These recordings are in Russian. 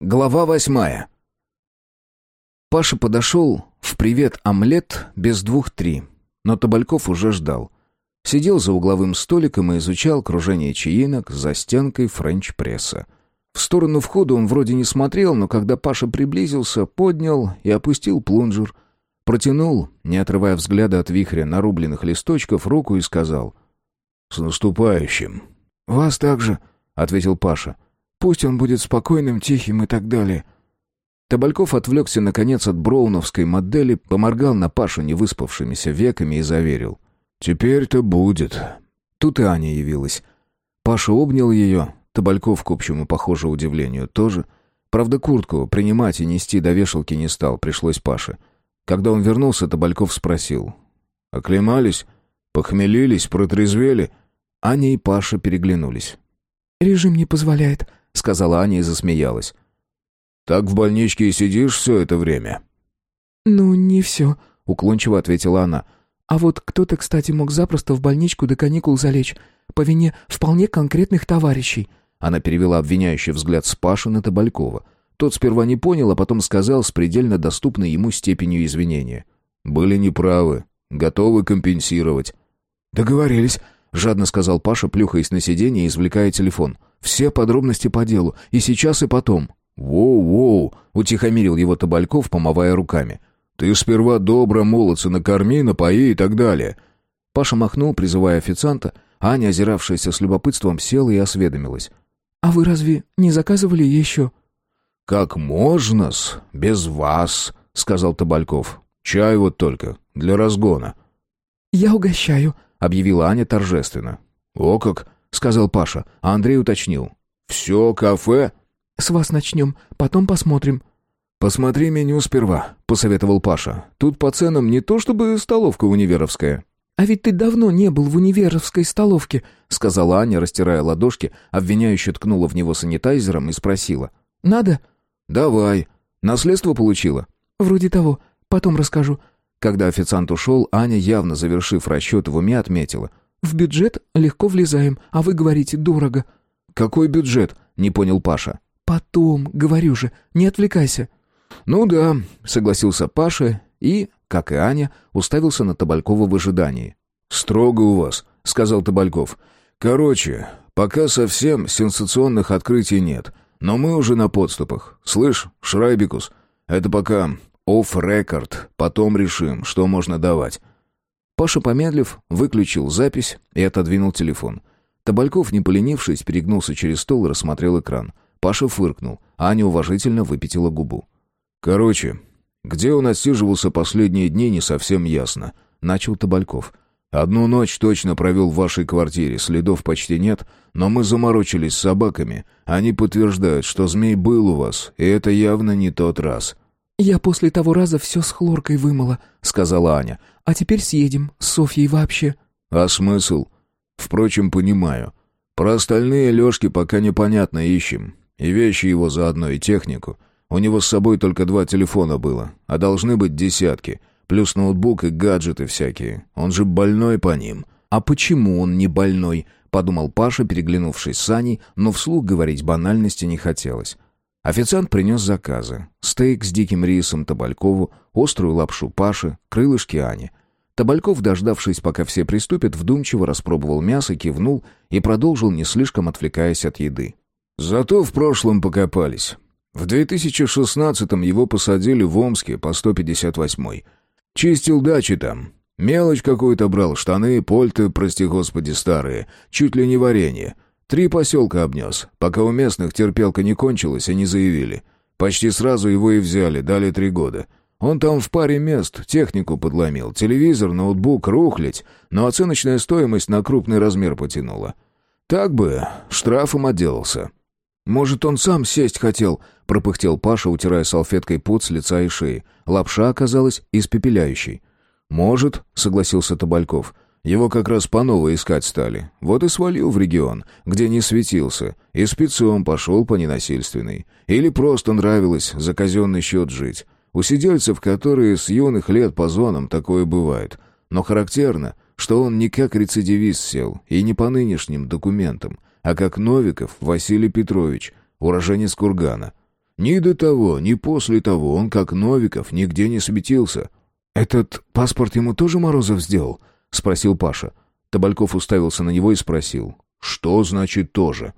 Глава восьмая. Паша подошел в «Привет, омлет» без двух-три, но Табальков уже ждал. Сидел за угловым столиком и изучал кружение чаинок за стенкой френч-пресса. В сторону входа он вроде не смотрел, но когда Паша приблизился, поднял и опустил плунжер, протянул, не отрывая взгляда от вихря нарубленных листочков, руку и сказал «С наступающим!» «Вас также», — ответил Паша. — Пусть он будет спокойным, тихим и так далее. Табальков отвлекся, наконец, от броуновской модели, поморгал на Пашу невыспавшимися веками и заверил. «Теперь-то будет». Тут и Аня явилась. Паша обнял ее, Табальков, к общему, похоже, удивлению, тоже. Правда, куртку принимать и нести до вешалки не стал, пришлось Паше. Когда он вернулся, Табальков спросил. «Оклемались? Похмелились? Протрезвели?» Аня и Паша переглянулись. «Режим не позволяет», — сказала Аня и засмеялась. «Так в больничке и сидишь все это время?» «Ну, не все», — уклончиво ответила она. «А вот кто-то, кстати, мог запросто в больничку до каникул залечь, по вине вполне конкретных товарищей». Она перевела обвиняющий взгляд с Паши на Табалькова. Тот сперва не понял, а потом сказал с предельно доступной ему степенью извинения. «Были неправы. Готовы компенсировать». «Договорились», — жадно сказал Паша, плюхаясь на сиденье и извлекая телефон. Все подробности по делу, и сейчас, и потом». «Воу-воу!» — утихомирил его Табальков, помывая руками. «Ты сперва добро молодца накорми, напои и так далее». Паша махнул, призывая официанта. Аня, озиравшаяся с любопытством, села и осведомилась. «А вы разве не заказывали еще?» «Как можно-с, без вас», — сказал Табальков. «Чай вот только, для разгона». «Я угощаю», — объявила Аня торжественно. «О как!» — сказал Паша, а Андрей уточнил. «Все кафе?» «С вас начнем, потом посмотрим». «Посмотри меню сперва», — посоветовал Паша. «Тут по ценам не то чтобы столовка универовская». «А ведь ты давно не был в универовской столовке», — сказала Аня, растирая ладошки, обвиняюще ткнула в него санитайзером и спросила. «Надо?» «Давай. Наследство получила?» «Вроде того. Потом расскажу». Когда официант ушел, Аня, явно завершив расчет в уме, отметила. В бюджет легко влезаем, а вы говорите дорого». «Какой бюджет?» — не понял Паша. «Потом, говорю же, не отвлекайся». «Ну да», — согласился Паша и, как и Аня, уставился на Табалькова в ожидании. «Строго у вас», — сказал Табальков. «Короче, пока совсем сенсационных открытий нет, но мы уже на подступах. Слышь, Шрайбикус, это пока off-record, потом решим, что можно давать. Паша, помедлив, выключил запись и отодвинул телефон. Табальков, не поленившись, перегнулся через стол и рассмотрел экран. Паша фыркнул, а Аня уважительно выпятила губу. «Короче, где он отсиживался последние дни, не совсем ясно», — начал Табальков. «Одну ночь точно провел в вашей квартире, следов почти нет, но мы заморочились с собаками. Они подтверждают, что змей был у вас, и это явно не тот раз». «Я после того раза все с хлоркой вымыла», — сказала Аня. «А теперь съедем, с Софьей вообще». «А смысл?» «Впрочем, понимаю. Про остальные Лёшки пока непонятно ищем. И вещи его заодно, и технику. У него с собой только два телефона было, а должны быть десятки. Плюс ноутбук и гаджеты всякие. Он же больной по ним». «А почему он не больной?» — подумал Паша, переглянувшись с Аней, но вслух говорить банальности не хотелось. Официант принес заказы. Стейк с диким рисом Табалькову, острую лапшу Паше, крылышки Ани. Табальков, дождавшись, пока все приступят, вдумчиво распробовал мясо, кивнул и продолжил, не слишком отвлекаясь от еды. «Зато в прошлом покопались. В 2016-м его посадили в Омске по 158-й. Чистил дачи там. Мелочь какую-то брал, штаны, польты, прости господи, старые. Чуть ли не варенье. Три поселка обнес, пока у местных терпелка не кончилась, они заявили. Почти сразу его и взяли, дали три года. Он там в паре мест технику подломил, телевизор, ноутбук, рухлить, но оценочная стоимость на крупный размер потянула. Так бы, штрафом отделался. «Может, он сам сесть хотел?» — пропыхтел Паша, утирая салфеткой пот с лица и шеи. Лапша оказалась испепеляющей. «Может», — согласился Табальков, — его как раз по новой искать стали. Вот и свалил в регион, где не светился, и спецом пошел по ненасильственной. Или просто нравилось за казенный счет жить. У сидельцев, которые с юных лет по зонам, такое бывает. Но характерно, что он не как рецидивист сел, и не по нынешним документам, а как Новиков Василий Петрович, уроженец Кургана. Ни до того, ни после того он, как Новиков, нигде не светился». «Этот паспорт ему тоже Морозов сделал?» — спросил Паша. Табальков уставился на него и спросил. «Что значит «тоже»?»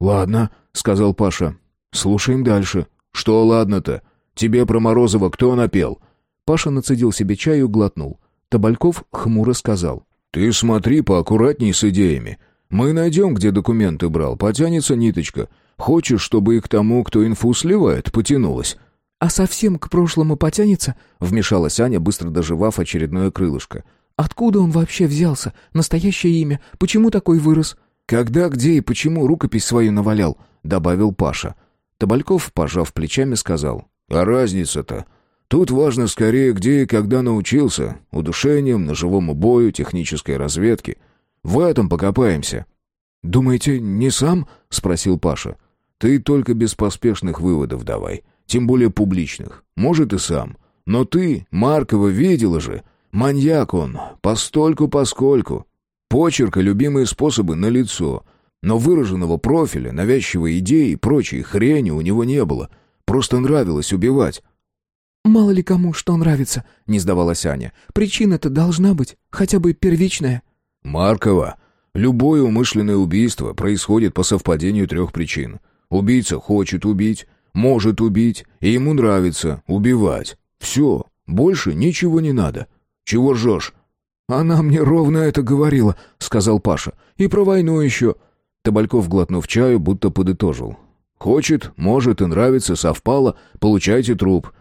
«Ладно», — сказал Паша. «Слушаем дальше». «Что ладно-то? Тебе про Морозова кто напел?» Паша нацедил себе чаю и глотнул. Табальков хмуро сказал. «Ты смотри поаккуратней с идеями. Мы найдем, где документы брал. Потянется ниточка. Хочешь, чтобы и к тому, кто инфу сливает, потянулась?» «А совсем к прошлому потянется?» — вмешалась Аня, быстро доживав очередное крылышко. «Откуда он вообще взялся? Настоящее имя? Почему такой вырос?» «Когда, где и почему рукопись свою навалял?» — добавил Паша. Табальков, пожав плечами, сказал. «А разница-то? Тут важно скорее, где и когда научился. Удушением, ножевому бою, технической разведке. В этом покопаемся». «Думаете, не сам?» — спросил Паша. «Ты только без поспешных выводов давай, тем более публичных. Может, и сам. Но ты, Маркова, видела же. Маньяк он, постольку-поскольку. Почерк и любимые способы на лицо. Но выраженного профиля, навязчивой идеи и прочей хрени у него не было. Просто нравилось убивать. «Мало ли кому что нравится», — не сдавалась Аня. «Причина-то должна быть, хотя бы первичная». «Маркова, любое умышленное убийство происходит по совпадению трех причин. Убийца хочет убить, может убить, и ему нравится убивать. Все, больше ничего не надо. Чего ржешь?» «Она мне ровно это говорила», — сказал Паша. «И про войну еще». Табальков, глотнув чаю, будто подытожил. «Хочет, может и нравится, совпало, получайте труп».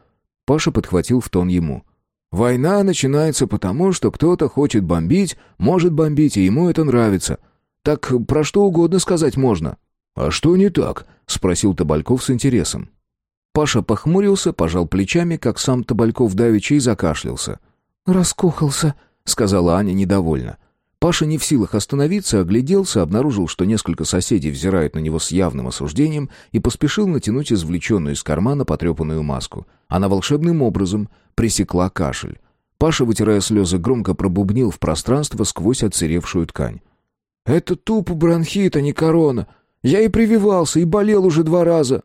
Паша подхватил в тон ему. «Война начинается потому, что кто-то хочет бомбить, может бомбить, и ему это нравится. Так про что угодно сказать можно». «А что не так?» — спросил Табальков с интересом. Паша похмурился, пожал плечами, как сам Табальков давеча, и закашлялся. «Раскохался», — сказала Аня недовольно. Паша не в силах остановиться, огляделся, обнаружил, что несколько соседей взирают на него с явным осуждением и поспешил натянуть извлеченную из кармана потрепанную маску. Она волшебным образом пресекла кашель. Паша, вытирая слезы, громко пробубнил в пространство сквозь отсыревшую ткань. «Это тупо бронхит, а не корона. Я и прививался, и болел уже два раза».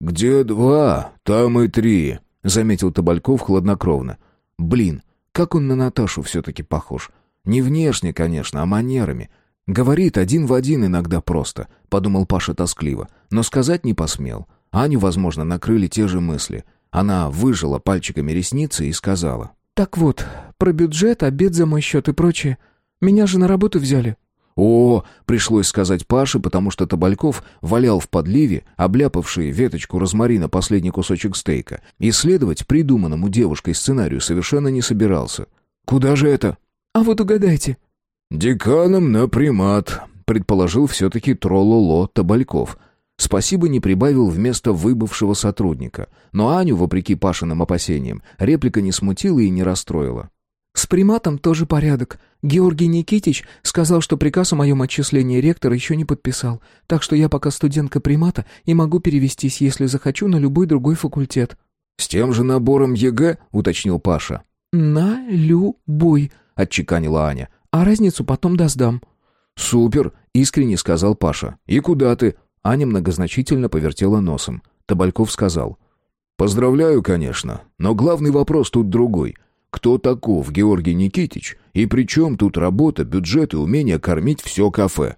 «Где два, там и три», — заметил Табальков хладнокровно. «Блин, как он на Наташу все-таки похож. Не внешне, конечно, а манерами. Говорит один в один иногда просто, подумал Паша тоскливо, но сказать не посмел. Аню, возможно, накрыли те же мысли. Она выжила пальчиками ресницы и сказала. «Так вот, про бюджет, обед за мой счет и прочее. Меня же на работу взяли. «О!» — пришлось сказать Паше, потому что Табальков валял в подливе, обляпавший веточку розмарина последний кусочек стейка. Исследовать придуманному девушкой сценарию совершенно не собирался. «Куда же это?» «А вот угадайте». «Деканом на примат», — предположил все-таки Трололо Табальков. Спасибо не прибавил вместо выбывшего сотрудника. Но Аню, вопреки Пашиным опасениям, реплика не смутила и не расстроила. С приматом тоже порядок. Георгий Никитич сказал, что приказ о моем отчислении ректора еще не подписал, так что я пока студентка примата и могу перевестись, если захочу, на любой другой факультет». «С тем же набором ЕГЭ?» — уточнил Паша. «На любой», — отчеканила Аня. «А разницу потом досдам». «Супер!» — искренне сказал Паша. «И куда ты?» Аня многозначительно повертела носом. Табальков сказал. «Поздравляю, конечно, но главный вопрос тут другой — кто таков Георгий Никитич и при чем тут работа, бюджет и умение кормить все кафе?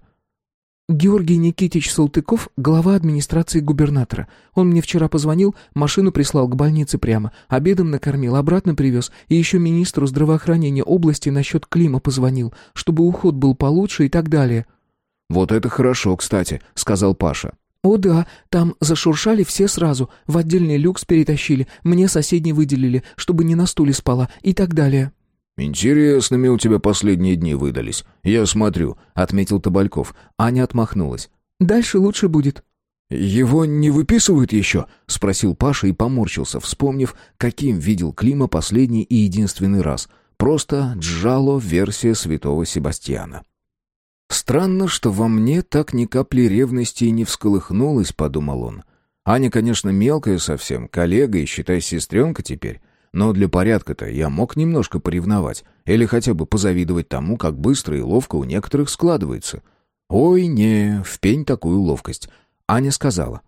Георгий Никитич Салтыков, глава администрации губернатора. Он мне вчера позвонил, машину прислал к больнице прямо, обедом накормил, обратно привез, и еще министру здравоохранения области насчет Клима позвонил, чтобы уход был получше и так далее. «Вот это хорошо, кстати», — сказал Паша. «О да, там зашуршали все сразу, в отдельный люкс перетащили, мне соседний выделили, чтобы не на стуле спала и так далее». «Интересными у тебя последние дни выдались, я смотрю», — отметил Табальков. Аня отмахнулась. «Дальше лучше будет». «Его не выписывают еще?» — спросил Паша и поморщился, вспомнив, каким видел Клима последний и единственный раз. Просто Джало версия святого Себастьяна. «Странно, что во мне так ни капли ревности и не всколыхнулось», — подумал он. «Аня, конечно, мелкая совсем, коллега и, считай, сестренка теперь. Но для порядка-то я мог немножко поревновать или хотя бы позавидовать тому, как быстро и ловко у некоторых складывается. Ой, не, в пень такую ловкость. Аня сказала.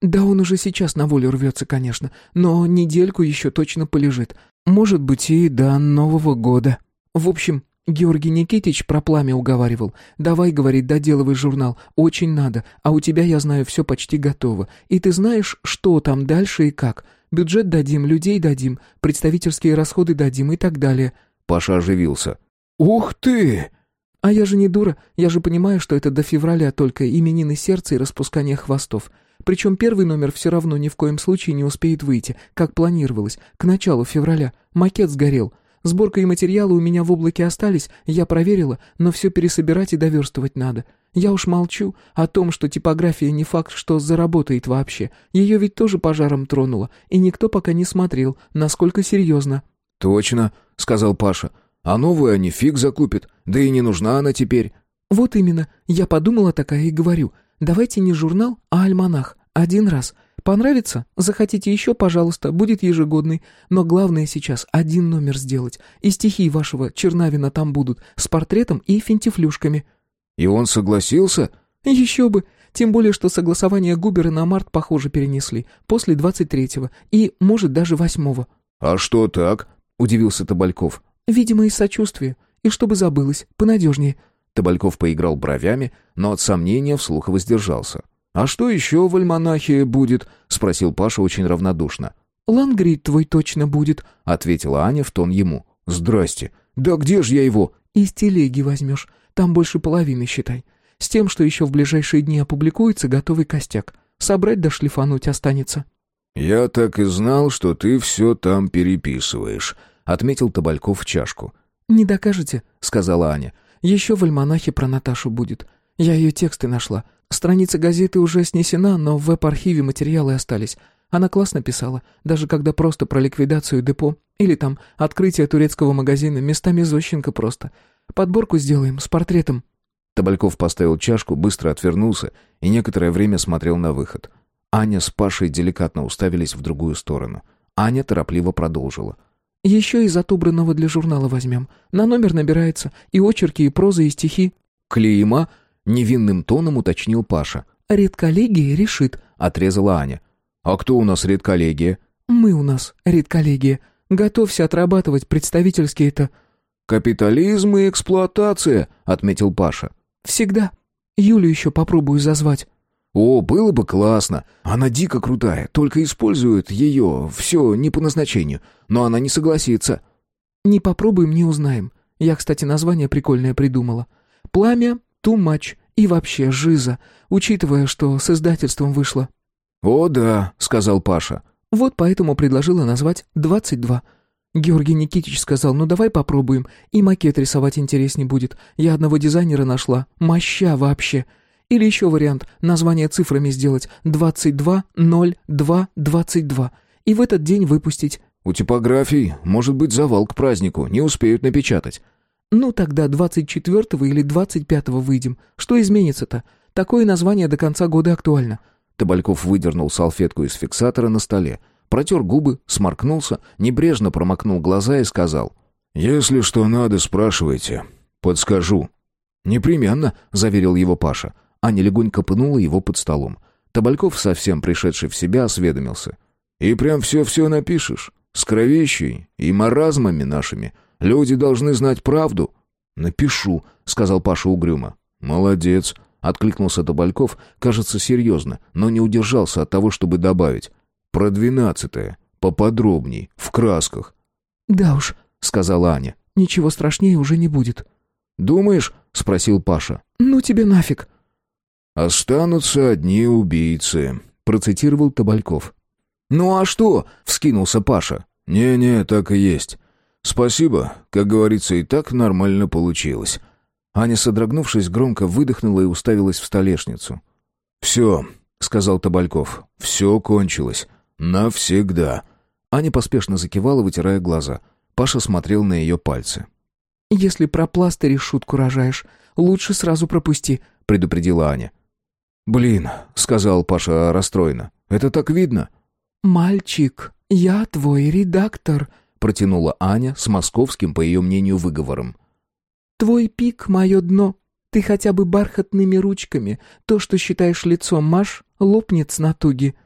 «Да он уже сейчас на волю рвется, конечно, но недельку еще точно полежит. Может быть, и до Нового года. В общем, Георгий Никитич про пламя уговаривал. «Давай, — говорит, — доделывай журнал, очень надо, а у тебя, я знаю, все почти готово. И ты знаешь, что там дальше и как. Бюджет дадим, людей дадим, представительские расходы дадим и так далее». Паша оживился. «Ух ты!» «А я же не дура, я же понимаю, что это до февраля только именины сердца и распускание хвостов. Причем первый номер все равно ни в коем случае не успеет выйти, как планировалось, к началу февраля. Макет сгорел». Сборка и материалы у меня в облаке остались, я проверила, но все пересобирать и доверстывать надо. Я уж молчу о том, что типография не факт, что заработает вообще. Ее ведь тоже пожаром тронуло, и никто пока не смотрел, насколько серьезно». «Точно», — сказал Паша. «А новую они фиг закупят, да и не нужна она теперь». «Вот именно, я подумала такая и говорю. Давайте не журнал, а альманах. Один раз. Понравится? Захотите еще, пожалуйста, будет ежегодный. Но главное сейчас один номер сделать. И стихи вашего Чернавина там будут, с портретом и финтифлюшками». «И он согласился?» «Еще бы. Тем более, что согласование Губера на март, похоже, перенесли. После двадцать третьего. И, может, даже восьмого». «А что так?» — удивился Табальков. «Видимо, из сочувствия. И чтобы забылось. Понадежнее». Табальков поиграл бровями, но от сомнения вслух воздержался. «А что еще в альманахе будет?» — спросил Паша очень равнодушно. «Лангрид твой точно будет», — ответила Аня в тон ему. «Здрасте. Да где же я его?» «Из телеги возьмешь. Там больше половины, считай. С тем, что еще в ближайшие дни опубликуется готовый костяк. Собрать да шлифануть останется». «Я так и знал, что ты все там переписываешь», — отметил Табальков в чашку. «Не докажете», — сказала Аня. «Еще в альманахе про Наташу будет. Я ее тексты нашла. Страница газеты уже снесена, но в веб-архиве материалы остались. Она классно писала, даже когда просто про ликвидацию депо или там открытие турецкого магазина, местами Зощенко просто. Подборку сделаем с портретом». Табальков поставил чашку, быстро отвернулся и некоторое время смотрел на выход. Аня с Пашей деликатно уставились в другую сторону. Аня торопливо продолжила. «Еще из отобранного для журнала возьмем. На номер набирается и очерки, и проза, и стихи». «Клейма?» Невинным тоном уточнил Паша. «Редколлегия решит», — отрезала Аня. «А кто у нас редколлегия?» «Мы у нас, редколлегия. Готовься отрабатывать представительские это...» «Капитализм и эксплуатация», — отметил Паша. «Всегда. Юлю еще попробую зазвать». «О, было бы классно. Она дико крутая, только использует ее все не по назначению. Но она не согласится». «Не попробуем, не узнаем. Я, кстати, название прикольное придумала. Пламя too much и вообще жиза, учитывая, что с издательством вышло». «О да», — сказал Паша. «Вот поэтому предложила назвать «двадцать два». Георгий Никитич сказал, ну давай попробуем, и макет рисовать интереснее будет. Я одного дизайнера нашла, моща вообще. Или еще вариант, название цифрами сделать, двадцать два ноль два двадцать два. И в этот день выпустить. У типографий может быть завал к празднику, не успеют напечатать. «Ну тогда 24-го или 25-го выйдем. Что изменится-то? Такое название до конца года актуально». Табальков выдернул салфетку из фиксатора на столе, протер губы, сморкнулся, небрежно промокнул глаза и сказал. «Если что надо, спрашивайте. Подскажу». «Непременно», — заверил его Паша. Аня легонько пынула его под столом. Табальков, совсем пришедший в себя, осведомился. «И прям все-все напишешь? С кровищей и маразмами нашими?» Люди должны знать правду». «Напишу», — сказал Паша угрюмо. «Молодец», — откликнулся Тобольков, кажется, серьезно, но не удержался от того, чтобы добавить. «Про двенадцатое. Поподробней, в красках». «Да уж», — сказала Аня, — «ничего страшнее уже не будет». «Думаешь?» — спросил Паша. «Ну тебе нафиг». «Останутся одни убийцы», — процитировал Тобольков. «Ну а что?» — вскинулся Паша. «Не-не, так и есть. «Спасибо. Как говорится, и так нормально получилось». Аня, содрогнувшись, громко выдохнула и уставилась в столешницу. «Все», — сказал Табальков, — «все кончилось. Навсегда». Аня поспешно закивала, вытирая глаза. Паша смотрел на ее пальцы. «Если про пластыри шутку рожаешь, лучше сразу пропусти», — предупредила Аня. «Блин», — сказал Паша расстроенно, — «это так видно». «Мальчик, я твой редактор», протянула Аня с московским, по ее мнению, выговором. «Твой пик — мое дно. Ты хотя бы бархатными ручками. То, что считаешь лицом, Маш, лопнет с натуги».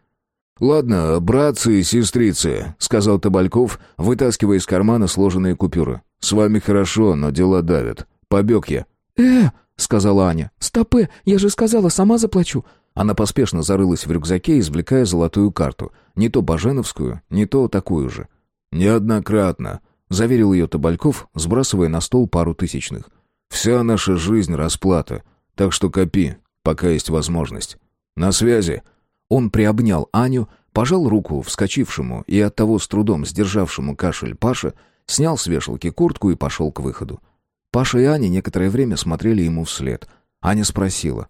«Ладно, братцы и сестрицы», — сказал Табальков, вытаскивая из кармана сложенные купюры. «С вами хорошо, но дела давят. Побег я». «Э!» — сказала Аня. «Стопы! Я же сказала, сама заплачу!» Она поспешно зарылась в рюкзаке, извлекая золотую карту. Не то баженовскую, не то такую же. «Неоднократно», — заверил ее Табальков, сбрасывая на стол пару тысячных. «Вся наша жизнь — расплата, так что копи, пока есть возможность. На связи». Он приобнял Аню, пожал руку вскочившему и оттого с трудом сдержавшему кашель Паше, снял с вешалки куртку и пошел к выходу. Паша и Аня некоторое время смотрели ему вслед. Аня спросила.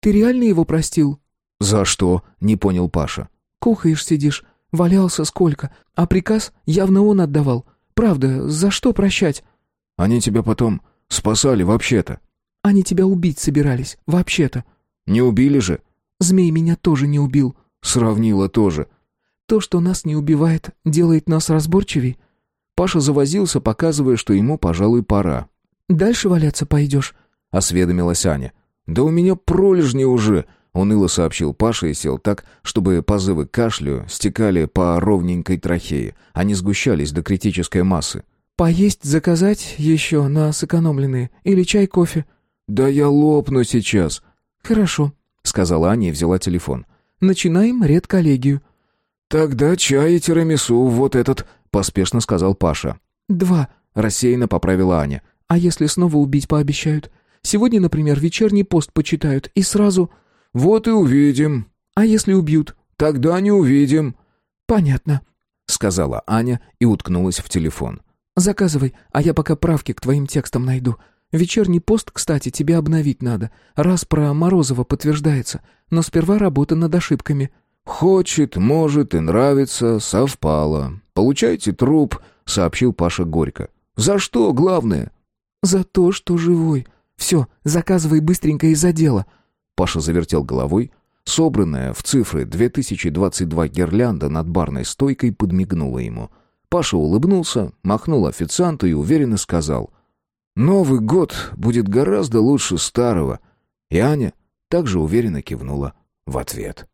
«Ты реально его простил?» «За что?» — не понял Паша. «Кухаешь сидишь. Валялся сколько. А приказ явно он отдавал. Правда, за что прощать?» «Они тебя потом спасали вообще-то». «Они тебя убить собирались, вообще-то». «Не убили же?» «Змей меня тоже не убил». «Сравнила тоже». «То, что нас не убивает, делает нас разборчивей». Паша завозился, показывая, что ему, пожалуй, пора. «Дальше валяться пойдешь?» — осведомилась Аня. «Да у меня пролежни уже!» — уныло сообщил Паша и сел так, чтобы позывы кашлю стекали по ровненькой трахее, а не сгущались до критической массы. «Поесть заказать еще на сэкономленные? Или чай, кофе?» «Да я лопну сейчас». «Хорошо», — сказала Аня и взяла телефон. «Начинаем редколлегию». «Тогда чай и тирамису, вот этот», — поспешно сказал Паша. «Два», — рассеянно поправила Аня. «А если снова убить пообещают? Сегодня, например, вечерний пост почитают, и сразу...» «Вот и увидим». «А если убьют?» «Тогда не увидим». «Понятно», — сказала Аня и уткнулась в телефон. «Заказывай, а я пока правки к твоим текстам найду. Вечерний пост, кстати, тебе обновить надо. Раз про Морозова подтверждается, но сперва работа над ошибками». «Хочет, может и нравится, совпало. Получайте труп», — сообщил Паша горько. «За что, главное?» «За то, что живой. Все, заказывай быстренько из-за дела». Паша завертел головой. Собранная в цифры 2022 гирлянда над барной стойкой подмигнула ему. Паша улыбнулся, махнул официанту и уверенно сказал. «Новый год будет гораздо лучше старого». И Аня также уверенно кивнула в ответ.